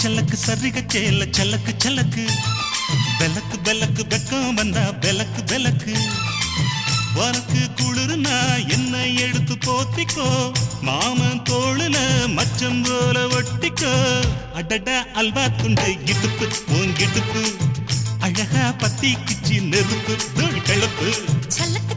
சலக்கு சரிக சேல சலக்கு சலக்கு. பெலக்கு பெலக்கு வெக்கம் வந்தா பெலக்கு பெலக்கு உனக்கு குளிர்னா என்னை எடுத்து போத்திக்கோ? மாமன் தோளுல மச்சம் போல ஒட்டிக்கோ? அடட அல்வா துண்டு இடுப்பு உன் இடுப்பு அழகா பத்தி கிச்சி நெருப்பு தூள் கிளப்பு சலக்கு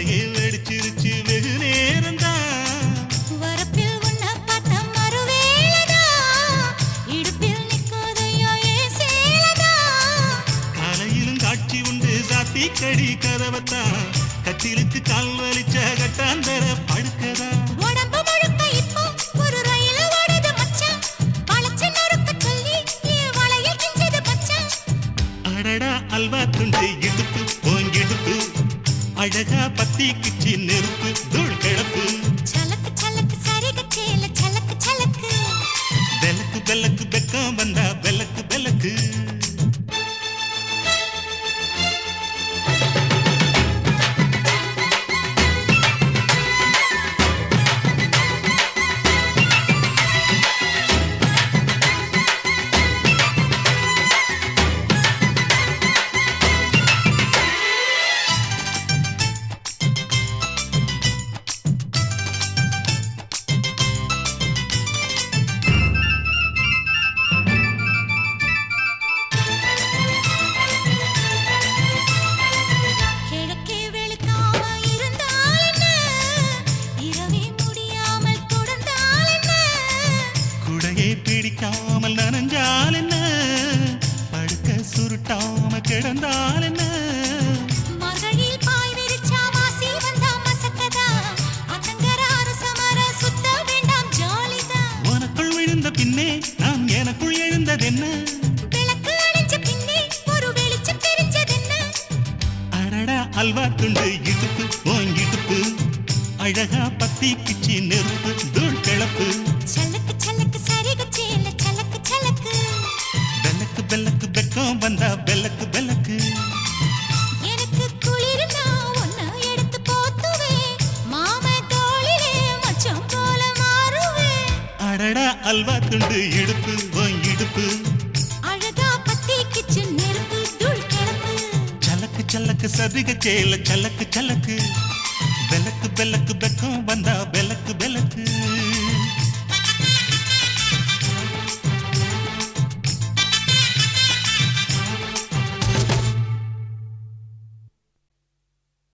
தலையை வெடிச்சிருச்சு வெகு நேரம்தான் வரப்பில் உன்னை பார்த்த மறுவேளைதான் இடுப்பில் நிற்காதையா ஏன் சேலதான் காலையிலும் காட்சி உண்டு சாத்தி கடி கதவத்தான் கட்டிலுக்கு கால் வலிச்ச கட்டாந்தர படுக்கதா. அல்வா துண்டு இடுப்பு ஓங்கிடுப்பு அழகா பத்தி கிச்சி நெருப்பு தூள் கிளப்பு சலக்கு சலக்கு சரிக சேல சலக்கு சலக்கு. பெலக்கு பெலக்கு வெக்கம் வந்தா பெலக்கு பெலக்கு பிடிக்காமல் நனைஞ்சால் என்ன? படுக்க சுருட்டாம கிடந்தால் என்ன? உனக்குள் விழுந்த பின்னே நான் எனக்குள் எழுந்ததென்ன? அல்வா துண்டு இடுப்பு ஓங்கிடுப்பு. அழகா பத்தி கிச்சி நெருப்பு. வந்தா பெலக்கு பெலக்கு எனக்கு குளிர்னா ஒன்ன எடுத்து போத்துவேன். மாம தோளிலே மச்சம் போல மாறுவேன். அடடா அல்வா துண்டு இடுப்பு ஓங்கிடுப்பு அழகா பத்தி கிச்சன் நெருப்பு தூள் கிளப்பு சலக்கு சலக்கு சதிக சேல சலக்கு சலக்கு. பெலக்கு பெலக்கு வெக்கம் வந்தா பெலக்கு பெலக்கு